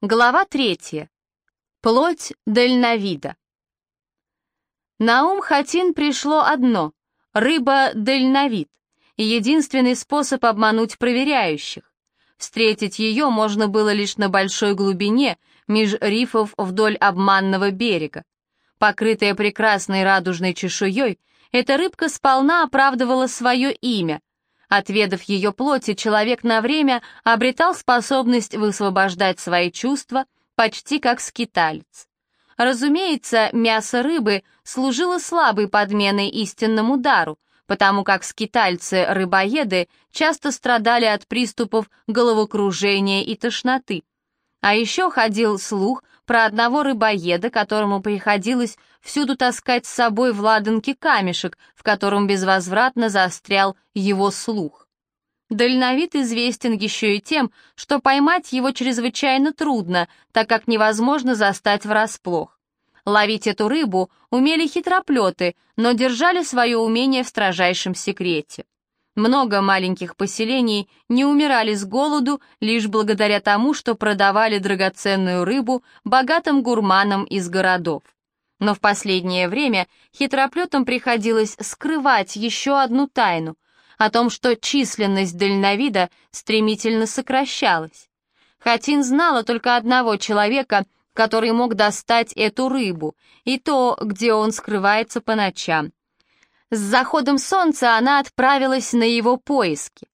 Глава третья. Плоть дальновида. На ум Хатин пришло одно — рыба-дальновид, единственный способ обмануть проверяющих. Встретить ее можно было лишь на большой глубине, меж рифов вдоль обманного берега. Покрытая прекрасной радужной чешуей, эта рыбка сполна оправдывала свое имя, Отведав ее плоти, человек на время обретал способность высвобождать свои чувства, почти как скиталец. Разумеется, мясо рыбы служило слабой подменой истинному дару, потому как скитальцы-рыбоеды часто страдали от приступов головокружения и тошноты. А еще ходил слух про одного рыбоеда, которому приходилось всюду таскать с собой в ладанке камешек, в котором безвозвратно застрял его слух. Дальновид известен еще и тем, что поймать его чрезвычайно трудно, так как невозможно застать врасплох. Ловить эту рыбу умели хитроплеты, но держали свое умение в строжайшем секрете. Много маленьких поселений не умирали с голоду лишь благодаря тому, что продавали драгоценную рыбу богатым гурманам из городов. Но в последнее время хитроплетам приходилось скрывать еще одну тайну о том, что численность дальновида стремительно сокращалась. Хатин знала только одного человека, который мог достать эту рыбу, и то, где он скрывается по ночам. С заходом солнца она отправилась на его поиски.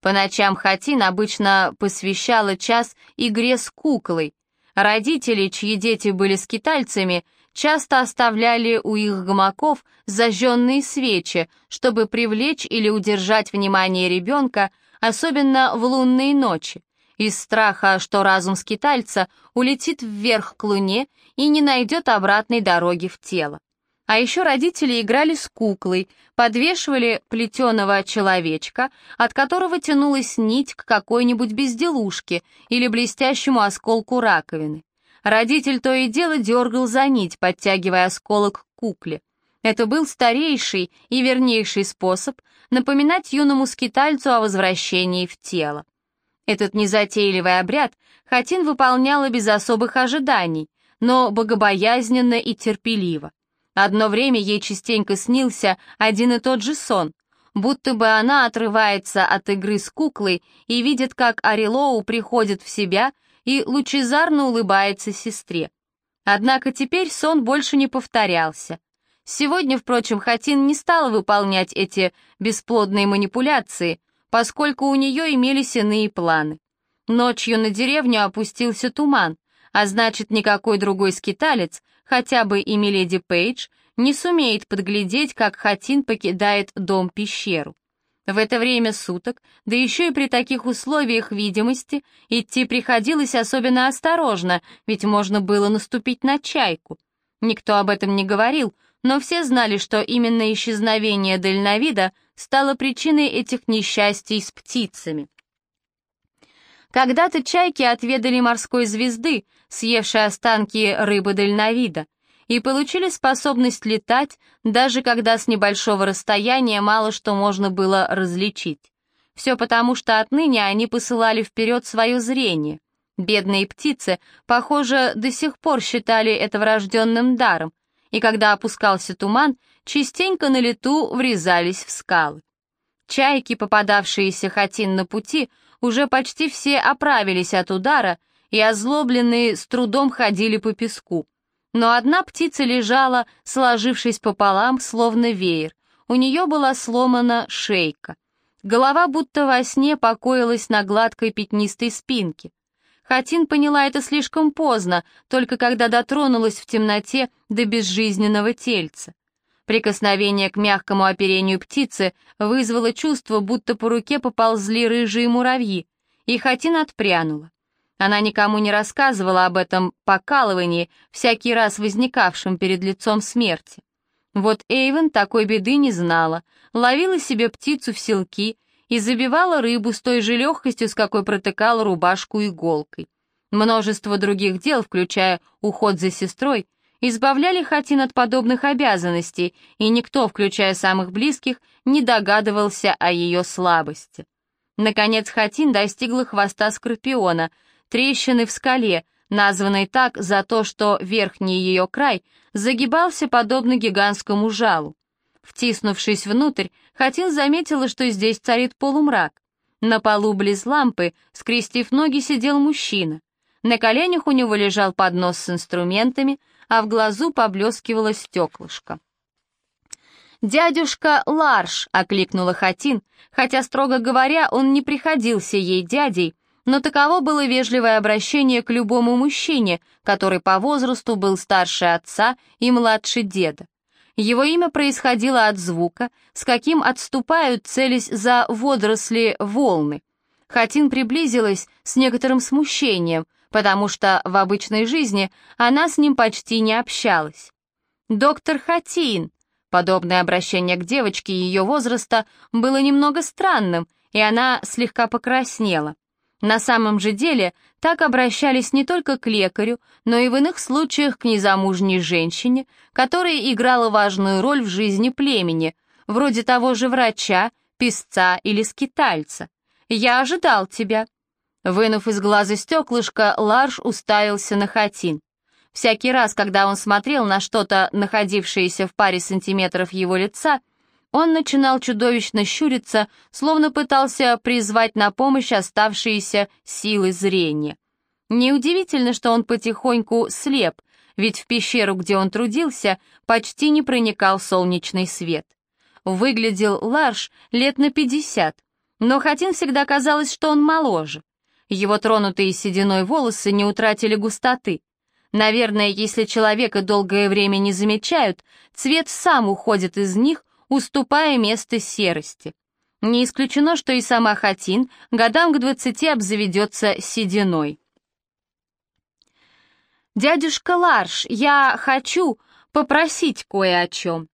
По ночам Хатин обычно посвящала час игре с куклой. Родители, чьи дети были скитальцами, часто оставляли у их гамаков зажженные свечи, чтобы привлечь или удержать внимание ребенка, особенно в лунные ночи, из страха, что разум скитальца улетит вверх к луне и не найдет обратной дороги в тело. А еще родители играли с куклой, подвешивали плетеного человечка, от которого тянулась нить к какой-нибудь безделушке или блестящему осколку раковины. Родитель то и дело дергал за нить, подтягивая осколок к кукле. Это был старейший и вернейший способ напоминать юному скитальцу о возвращении в тело. Этот незатейливый обряд Хатин выполняла без особых ожиданий, но богобоязненно и терпеливо. Одно время ей частенько снился один и тот же сон, будто бы она отрывается от игры с куклой и видит, как Арилоу приходит в себя и лучезарно улыбается сестре. Однако теперь сон больше не повторялся. Сегодня, впрочем, Хатин не стала выполнять эти бесплодные манипуляции, поскольку у нее имелись иные планы. Ночью на деревню опустился туман, а значит, никакой другой скиталец хотя бы и Миледи Пейдж, не сумеет подглядеть, как Хатин покидает дом-пещеру. В это время суток, да еще и при таких условиях видимости, идти приходилось особенно осторожно, ведь можно было наступить на чайку. Никто об этом не говорил, но все знали, что именно исчезновение дальновида стало причиной этих несчастий с птицами. Когда-то чайки отведали морской звезды, съевшей останки рыбы дальновида, и получили способность летать, даже когда с небольшого расстояния мало что можно было различить. Все потому, что отныне они посылали вперед свое зрение. Бедные птицы, похоже, до сих пор считали это врожденным даром, и когда опускался туман, частенько на лету врезались в скалы. Чайки, попадавшиеся Хатин на пути, уже почти все оправились от удара и озлобленные с трудом ходили по песку. Но одна птица лежала, сложившись пополам, словно веер. У нее была сломана шейка. Голова будто во сне покоилась на гладкой пятнистой спинке. Хатин поняла это слишком поздно, только когда дотронулась в темноте до безжизненного тельца. Прикосновение к мягкому оперению птицы вызвало чувство, будто по руке поползли рыжие муравьи, и Хатин отпрянула. Она никому не рассказывала об этом покалывании, всякий раз возникавшем перед лицом смерти. Вот Эйвен такой беды не знала, ловила себе птицу в селки и забивала рыбу с той же легкостью, с какой протыкала рубашку иголкой. Множество других дел, включая уход за сестрой, избавляли Хатин от подобных обязанностей, и никто, включая самых близких, не догадывался о ее слабости. Наконец Хатин достигла хвоста скорпиона, трещины в скале, названной так за то, что верхний ее край загибался подобно гигантскому жалу. Втиснувшись внутрь, Хатин заметила, что здесь царит полумрак. На полу близ лампы, скрестив ноги, сидел мужчина. На коленях у него лежал поднос с инструментами, а в глазу поблескивало стеклышко. «Дядюшка Ларш!» — окликнула Хатин, хотя, строго говоря, он не приходился ей дядей, но таково было вежливое обращение к любому мужчине, который по возрасту был старше отца и младше деда. Его имя происходило от звука, с каким отступают, целясь за водоросли волны. Хатин приблизилась с некоторым смущением, потому что в обычной жизни она с ним почти не общалась. «Доктор Хатин», подобное обращение к девочке ее возраста было немного странным, и она слегка покраснела. На самом же деле так обращались не только к лекарю, но и в иных случаях к незамужней женщине, которая играла важную роль в жизни племени, вроде того же врача, писца или скитальца. «Я ожидал тебя». Вынув из глаза стеклышко, Ларш уставился на Хатин. Всякий раз, когда он смотрел на что-то, находившееся в паре сантиметров его лица, он начинал чудовищно щуриться, словно пытался призвать на помощь оставшиеся силы зрения. Неудивительно, что он потихоньку слеп, ведь в пещеру, где он трудился, почти не проникал солнечный свет. Выглядел Ларш лет на пятьдесят, но Хатин всегда казалось, что он моложе. Его тронутые сединой волосы не утратили густоты. Наверное, если человека долгое время не замечают, цвет сам уходит из них, уступая место серости. Не исключено, что и сама Хатин годам к двадцати обзаведется сединой. «Дядюшка Ларш, я хочу попросить кое о чем.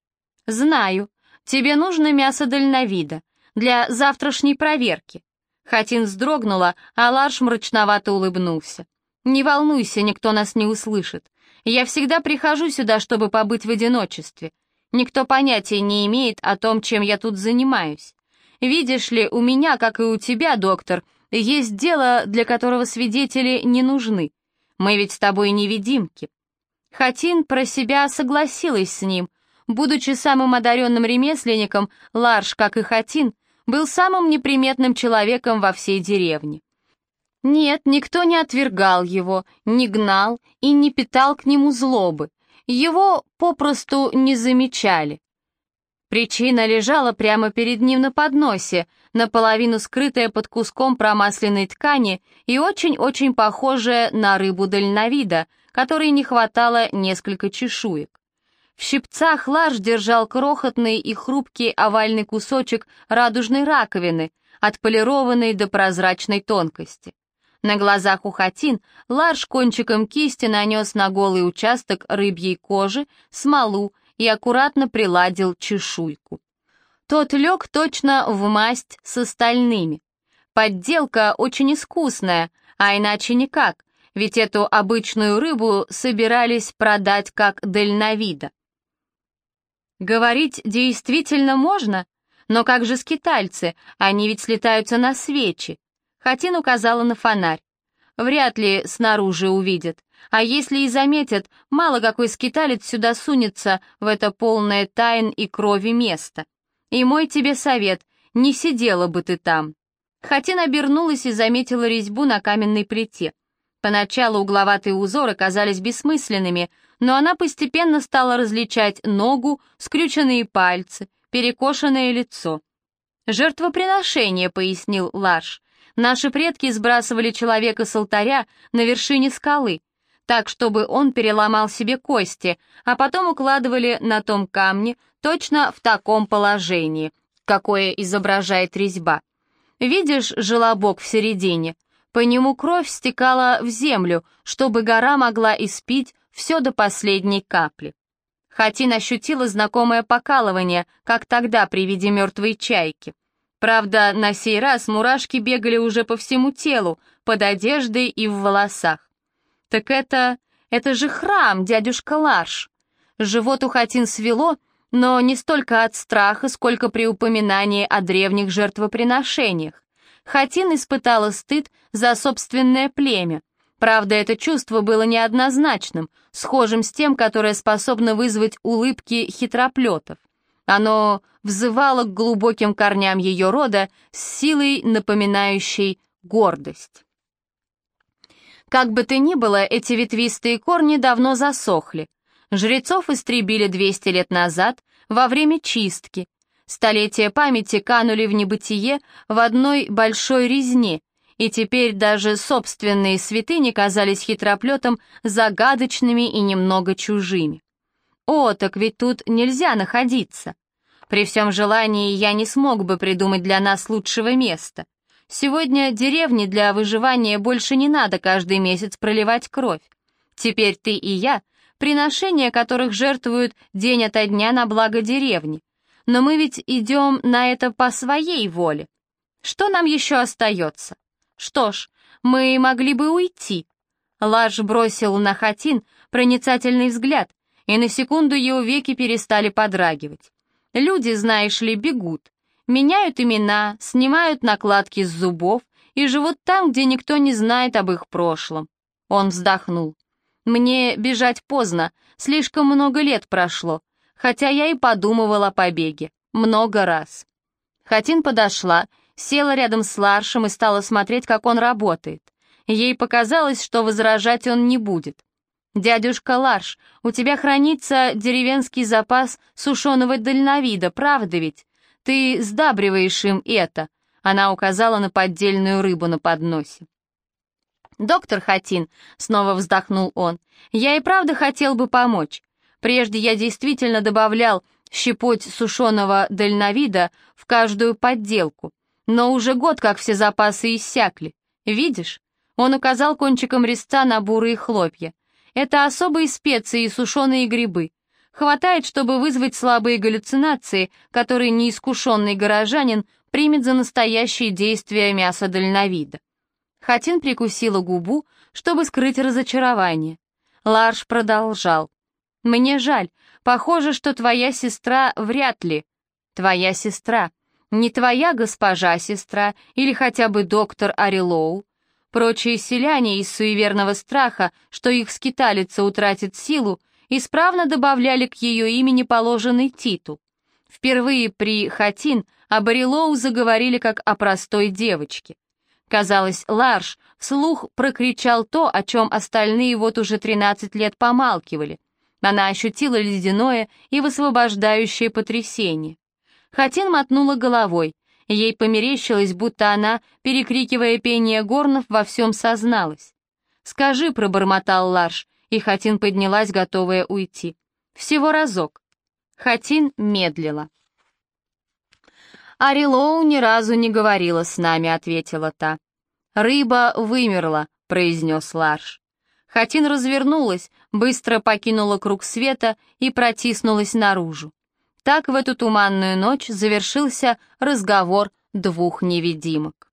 Знаю, тебе нужно мясо дальновида для завтрашней проверки». Хатин вздрогнула, а Ларш мрачновато улыбнулся. «Не волнуйся, никто нас не услышит. Я всегда прихожу сюда, чтобы побыть в одиночестве. Никто понятия не имеет о том, чем я тут занимаюсь. Видишь ли, у меня, как и у тебя, доктор, есть дело, для которого свидетели не нужны. Мы ведь с тобой невидимки». Хатин про себя согласилась с ним. Будучи самым одаренным ремесленником, Ларш, как и Хатин, был самым неприметным человеком во всей деревне. Нет, никто не отвергал его, не гнал и не питал к нему злобы. Его попросту не замечали. Причина лежала прямо перед ним на подносе, наполовину скрытая под куском промасленной ткани и очень-очень похожая на рыбу дальновида, которой не хватало несколько чешуек. В щипцах Ларш держал крохотный и хрупкий овальный кусочек радужной раковины, отполированный до прозрачной тонкости. На глазах у Хатин Ларш кончиком кисти нанес на голый участок рыбьей кожи смолу и аккуратно приладил чешуйку. Тот лег точно в масть с остальными. Подделка очень искусная, а иначе никак, ведь эту обычную рыбу собирались продать как дальновида. Говорить действительно можно, но как же скитальцы, они ведь слетаются на свечи. Хатин указала на фонарь. Вряд ли снаружи увидят. А если и заметят, мало какой скиталец сюда сунется в это полное тайн и крови место. И мой тебе совет, не сидела бы ты там. Хатин обернулась и заметила резьбу на каменной плите. Поначалу угловатые узоры казались бессмысленными, но она постепенно стала различать ногу, скрюченные пальцы, перекошенное лицо. «Жертвоприношение», — пояснил Ларш. Наши предки сбрасывали человека с алтаря на вершине скалы, так, чтобы он переломал себе кости, а потом укладывали на том камне точно в таком положении, какое изображает резьба. Видишь желобок в середине? По нему кровь стекала в землю, чтобы гора могла испить все до последней капли. Хатин ощутила знакомое покалывание, как тогда при виде мертвой чайки. Правда, на сей раз мурашки бегали уже по всему телу, под одеждой и в волосах. «Так это... это же храм, дядюшка Ларш!» Живот у Хатин свело, но не столько от страха, сколько при упоминании о древних жертвоприношениях. Хатин испытала стыд за собственное племя, Правда, это чувство было неоднозначным, схожим с тем, которое способно вызвать улыбки хитроплетов. Оно взывало к глубоким корням ее рода с силой, напоминающей гордость. Как бы то ни было, эти ветвистые корни давно засохли. Жрецов истребили 200 лет назад во время чистки. Столетия памяти канули в небытие в одной большой резне, и теперь даже собственные святыни казались хитроплетом загадочными и немного чужими. О, так ведь тут нельзя находиться. При всем желании я не смог бы придумать для нас лучшего места. Сегодня деревни для выживания больше не надо каждый месяц проливать кровь. Теперь ты и я, приношения которых жертвуют день ото дня на благо деревни. Но мы ведь идем на это по своей воле. Что нам еще остается? Что ж, мы могли бы уйти. Лаш бросил на Хатин проницательный взгляд, и на секунду его веки перестали подрагивать. Люди, знаешь ли, бегут меняют имена, снимают накладки с зубов и живут там, где никто не знает об их прошлом. Он вздохнул. Мне бежать поздно, слишком много лет прошло, хотя я и подумывала о побеге. Много раз. Хатин подошла, села рядом с Ларшем и стала смотреть, как он работает. Ей показалось, что возражать он не будет. «Дядюшка Ларш, у тебя хранится деревенский запас сушеного дальновида, правда ведь? Ты сдабриваешь им это», — она указала на поддельную рыбу на подносе. «Доктор Хатин», — снова вздохнул он, — «я и правда хотел бы помочь. Прежде я действительно добавлял щепоть сушеного дальновида в каждую подделку, но уже год как все запасы иссякли. Видишь?» Он указал кончиком резца на бурые хлопья. «Это особые специи и сушеные грибы. Хватает, чтобы вызвать слабые галлюцинации, которые неискушенный горожанин примет за настоящие действия мяса дальновида. Хатин прикусила губу, чтобы скрыть разочарование. Ларш продолжал. «Мне жаль. Похоже, что твоя сестра вряд ли. Твоя сестра. Не твоя госпожа-сестра или хотя бы доктор Арилоу. Прочие селяне из суеверного страха, что их скиталица утратит силу, исправно добавляли к ее имени положенный титул. Впервые при Хатин о Барилоу заговорили как о простой девочке. Казалось, Ларш вслух прокричал то, о чем остальные вот уже 13 лет помалкивали. Она ощутила ледяное и высвобождающее потрясение. Хатин мотнула головой. Ей померещилось, будто она, перекрикивая пение горнов, во всем созналась. «Скажи», — пробормотал Ларш, и Хатин поднялась, готовая уйти. «Всего разок». Хатин медлила. «Арилоу ни разу не говорила с нами», — ответила та. «Рыба вымерла», — произнес Ларш. Хатин развернулась, быстро покинула круг света и протиснулась наружу. Так в эту туманную ночь завершился разговор двух невидимок.